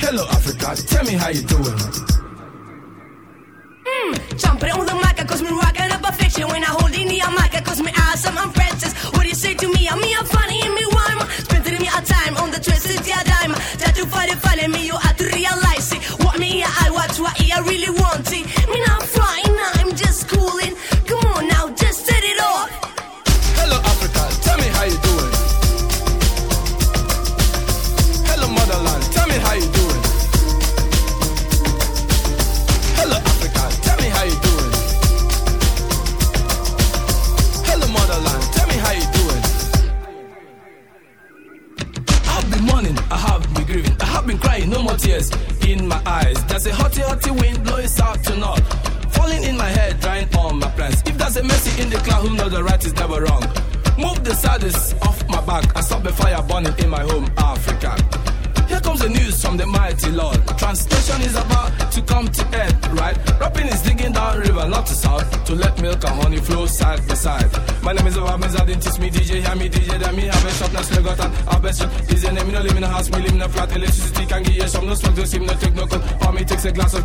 Hello, Africa, tell me how you doing. Mm, jumping on the mic, cause me rocking up a fiction when I hold in the mic, cause me awesome, I'm princess. What do you say to me? I'm me, I'm funny, and me rhyme. Spending me a time on the twisted yeah dime. That you find it funny, me, you have to realize glass of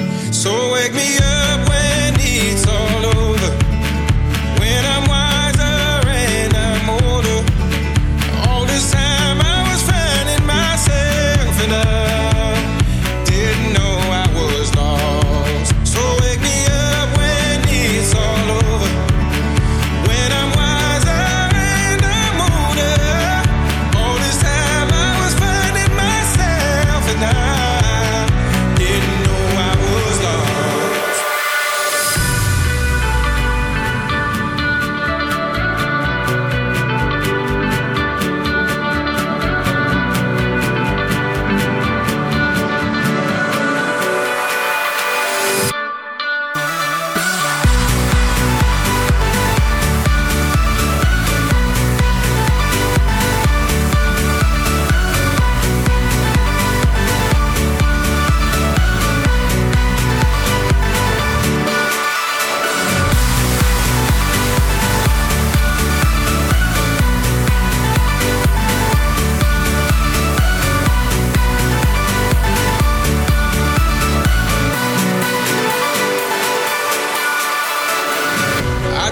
So wake me up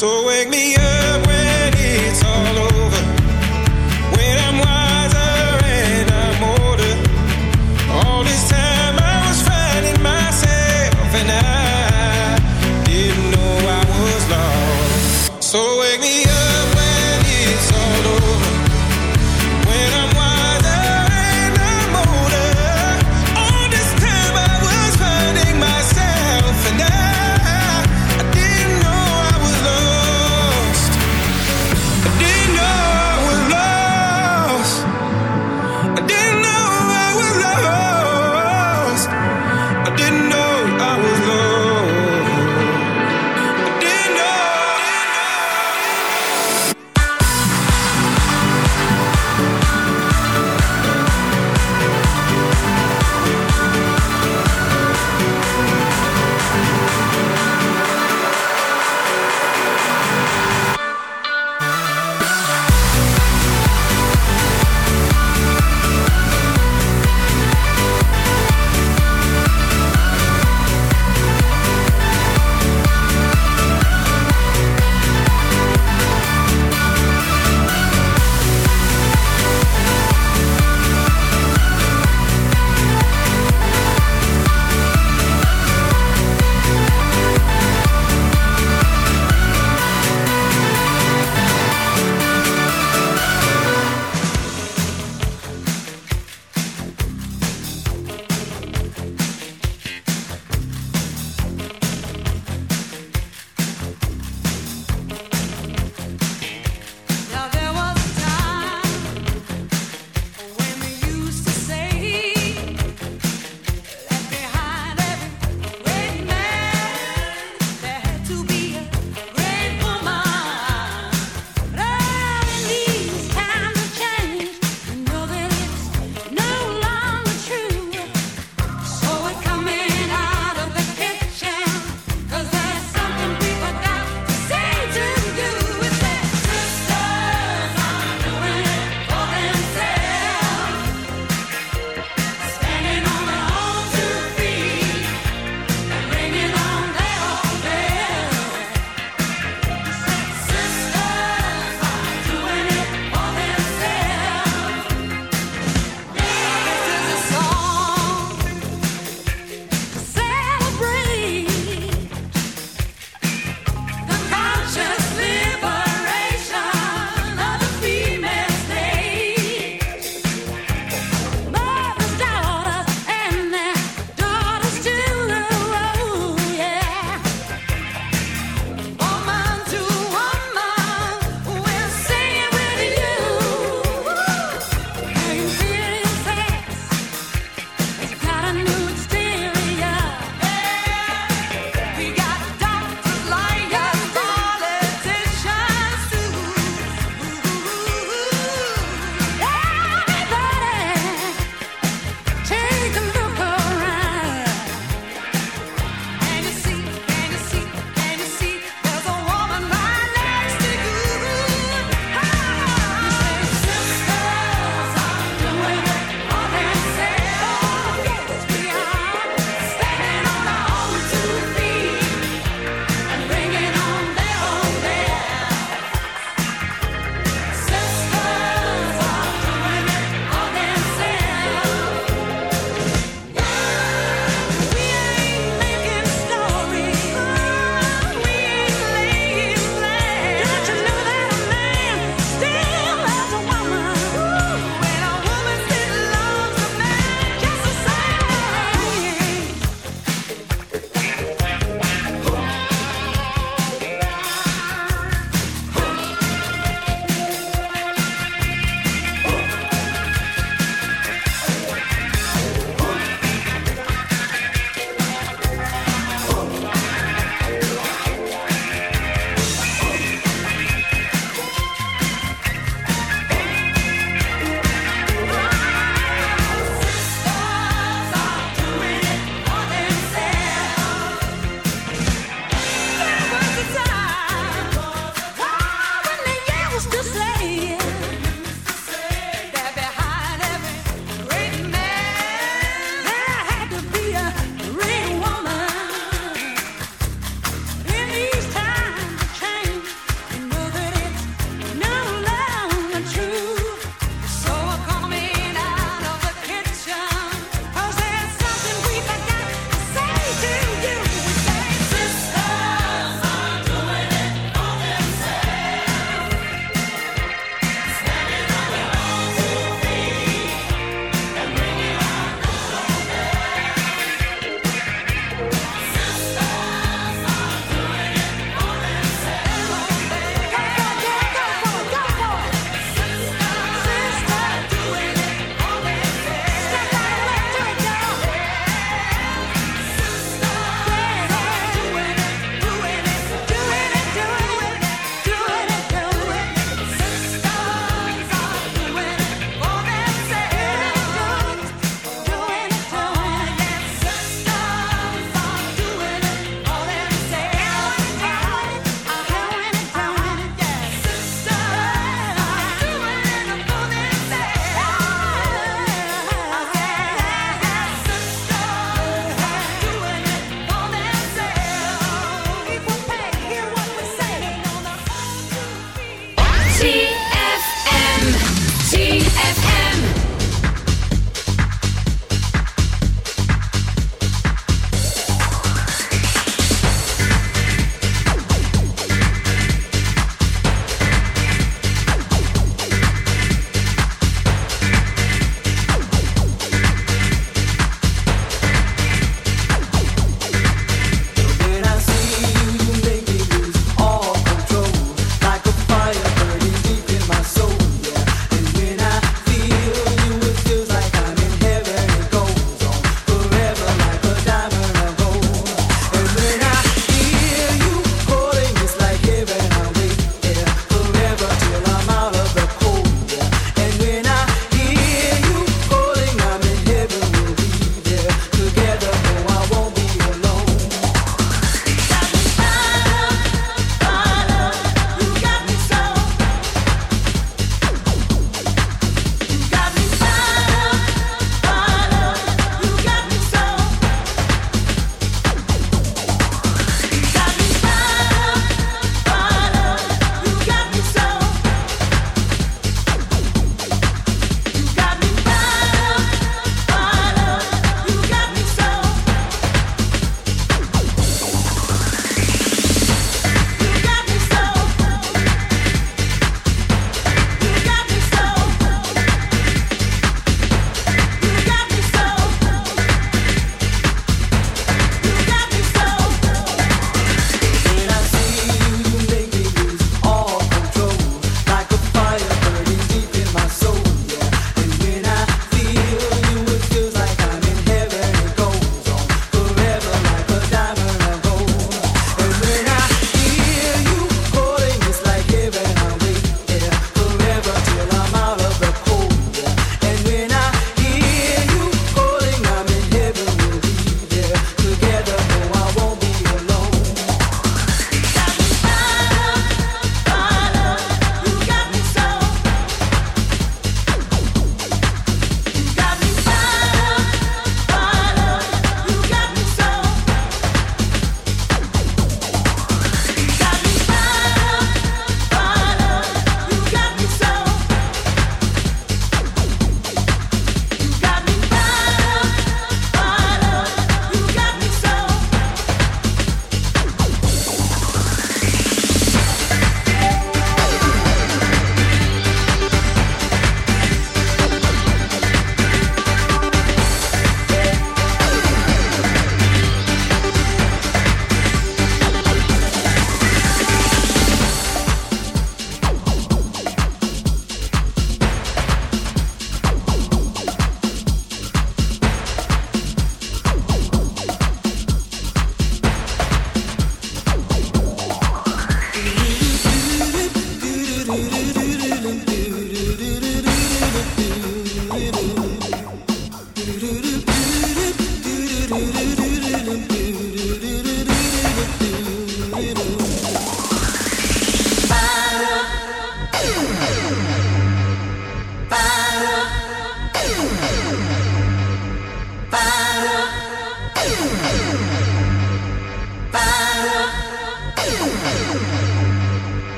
So wake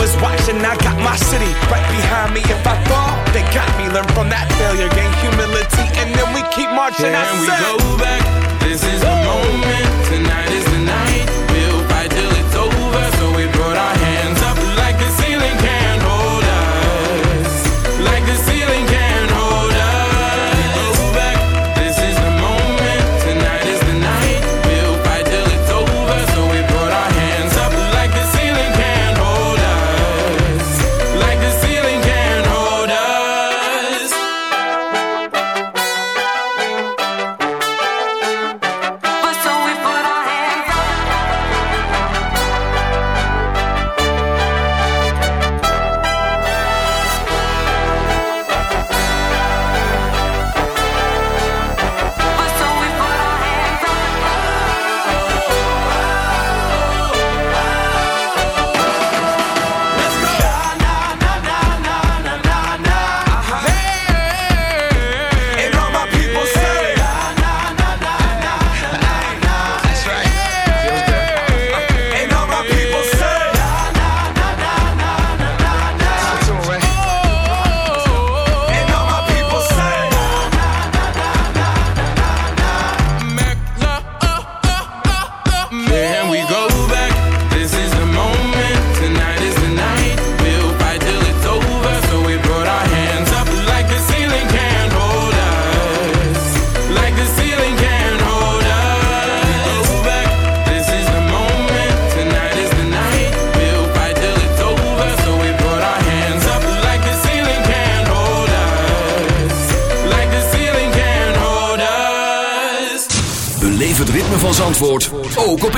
was watching. I got my city right behind me. If I fall, they got me. Learn from that failure, gain humility, and then we keep marching. I Can we go back? This is the moment. Tonight is the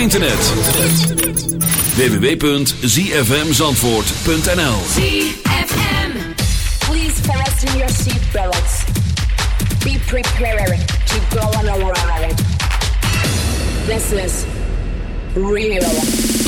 internet. www.zfmzandvoort.nl ZFM. Please fasten your. Be prepared to go on a ride. This is real.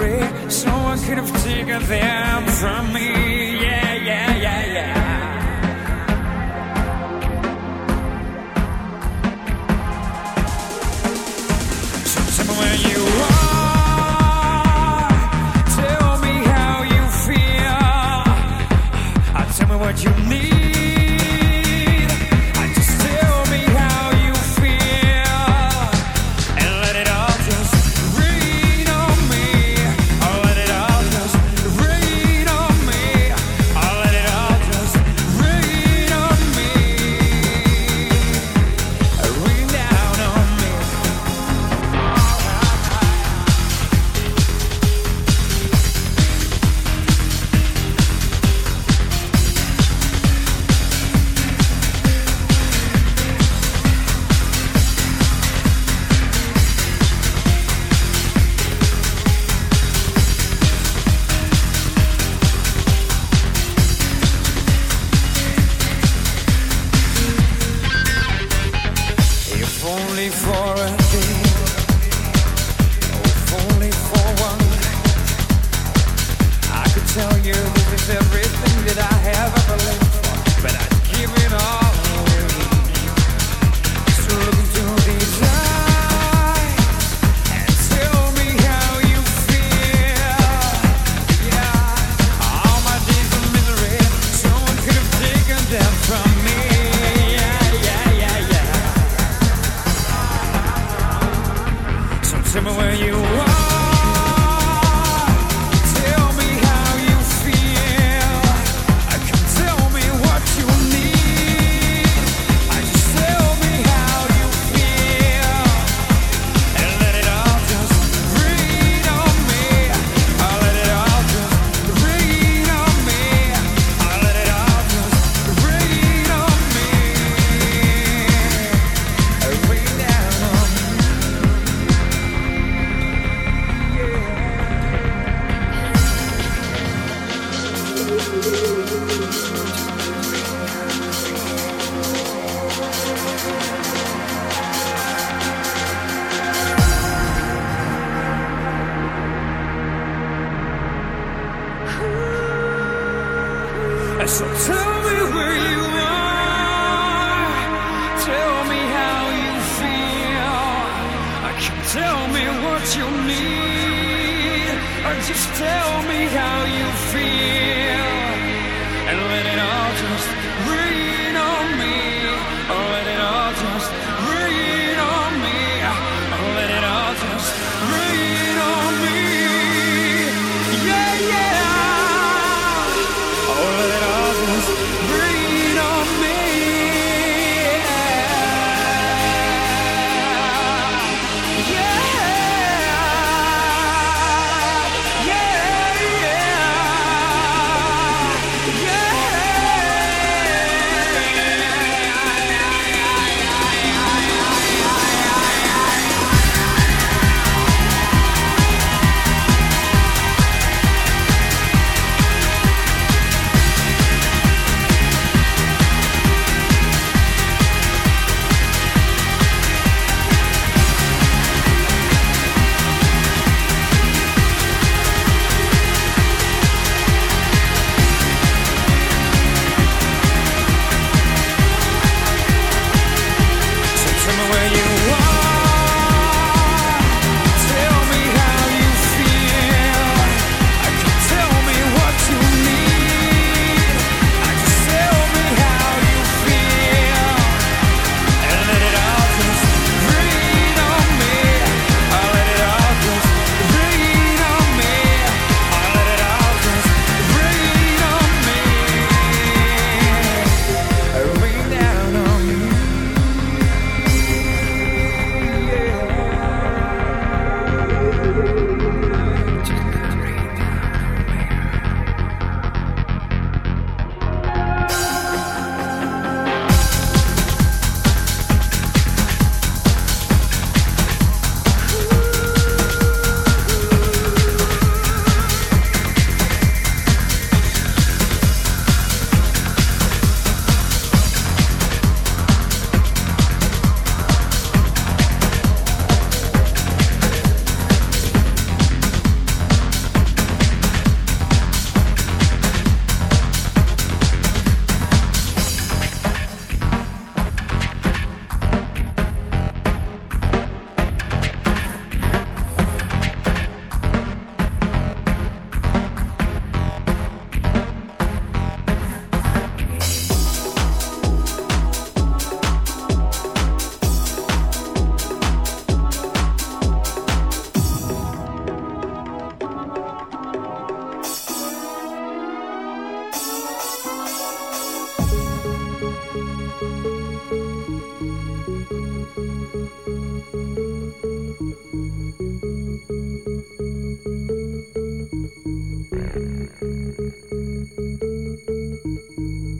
Of misery, someone could have taken them from me.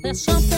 There's something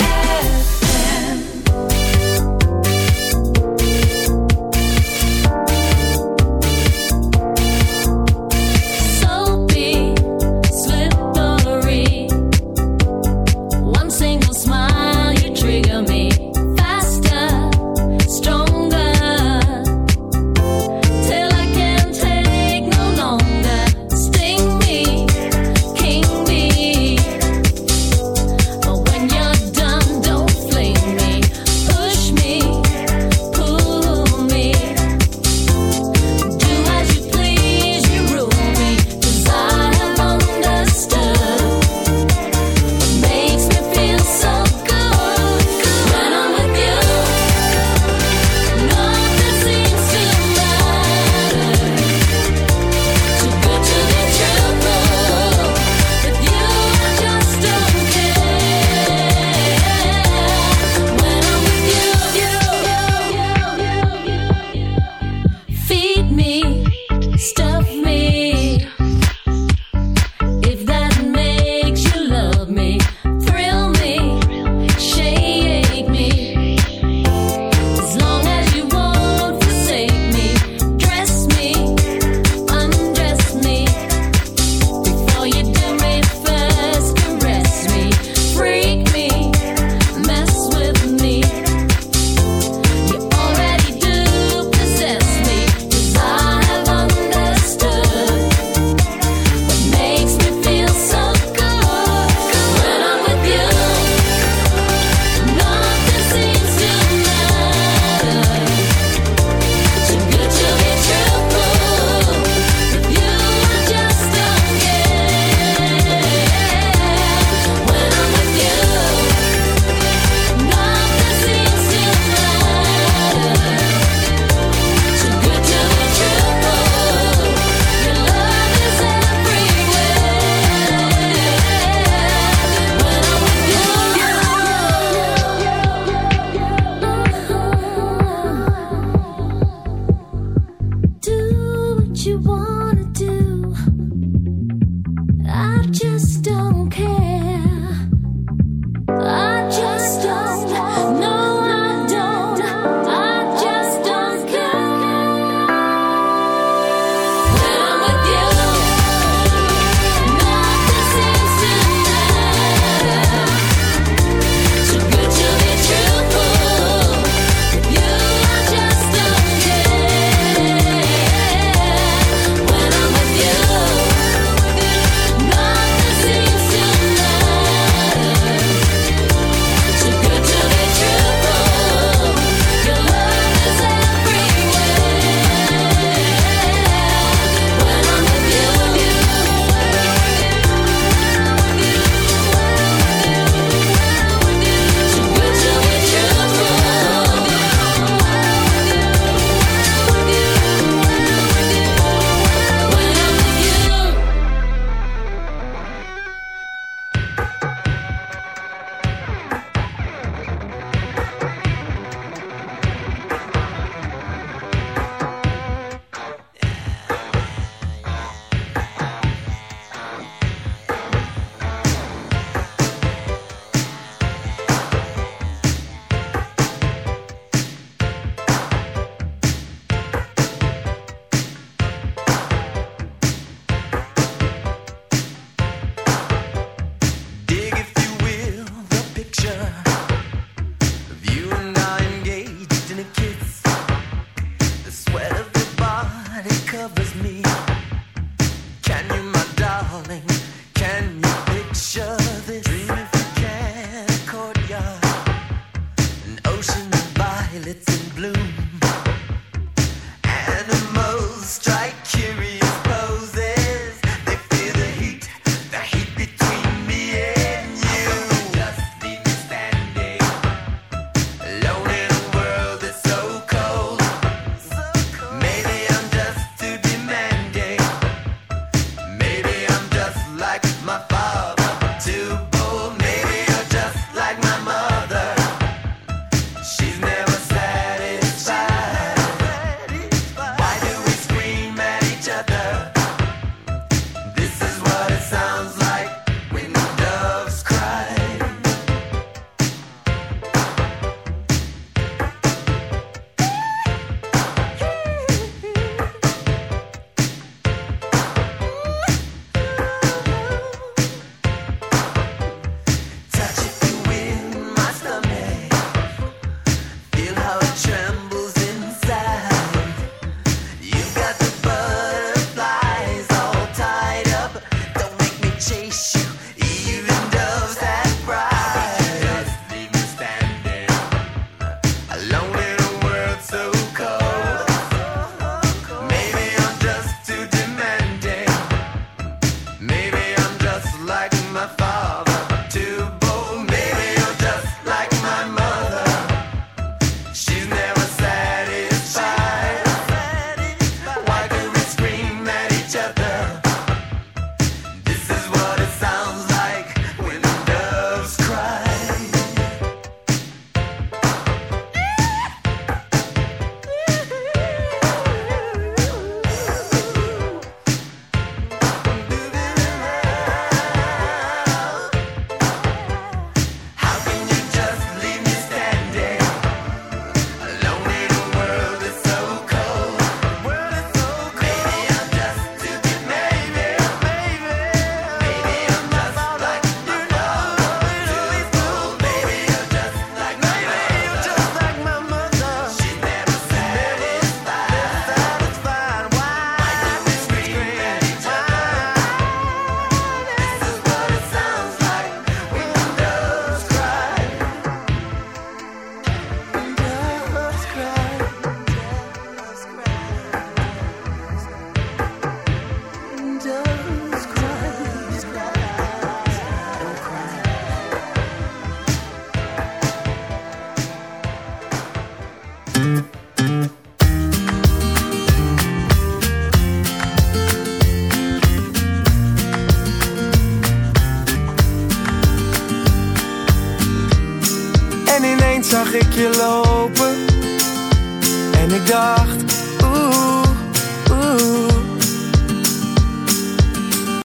Ik je lopen. En ik dacht,